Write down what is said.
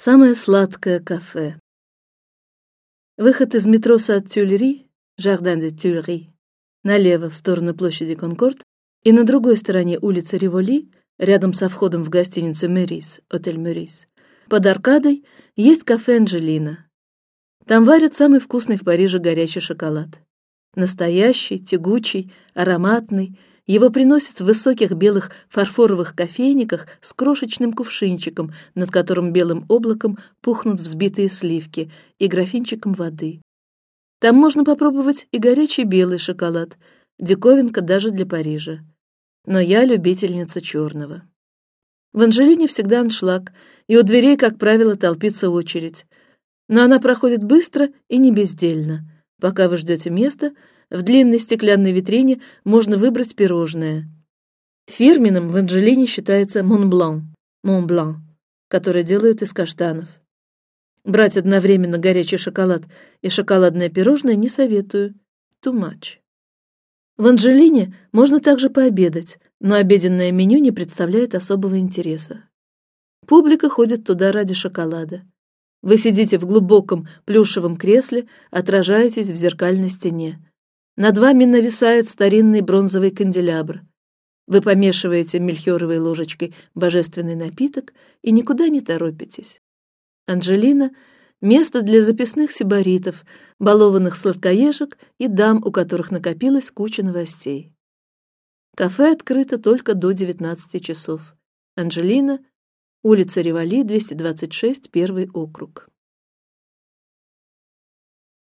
Самое сладкое кафе. Выход из метро Сад-Тюльри, Жардин де Тюльри, налево в сторону площади Конкорд, и на другой стороне улицы Риволи, рядом со входом в гостиницу Мерис, отель Мерис, под аркадой есть кафе Анжелина. Там варят самый вкусный в Париже горячий шоколад, настоящий, тягучий, ароматный, его приносят в высоких белых фарфоровых кофейниках с крошечным кувшинчиком, над которым белым облаком пухнут взбитые сливки, и графинчиком воды. Там можно попробовать и горячий белый шоколад, диковинка даже для Парижа. Но я любительница черного. В Анжелине всегда аншлаг, и у дверей, как правило, толпится очередь. Но она проходит быстро и не бездельно. Пока вы ждете места, в длинной стеклянной витрине можно выбрать пирожное. Фирменным в Анжелине считается Монблан, Монблан, который делают из каштанов. Брать одновременно горячий шоколад и шоколадное пирожное не советую. Too much. В Анжелине можно также пообедать, но обеденное меню не представляет особого интереса. Публика ходит туда ради шоколада. Вы сидите в глубоком плюшевом кресле, отражаетесь в зеркальной стене. Над вами нависает старинный бронзовый канделябр. Вы помешиваете мельхиоровой ложечкой божественный напиток и никуда не торопитесь. Анжелина — место для записных сибаритов, балованных сладкоежек и дам, у которых накопилась куча новостей. Кафе открыто только до 19 часов. Анжелина, улица Ривали, 226, первый округ.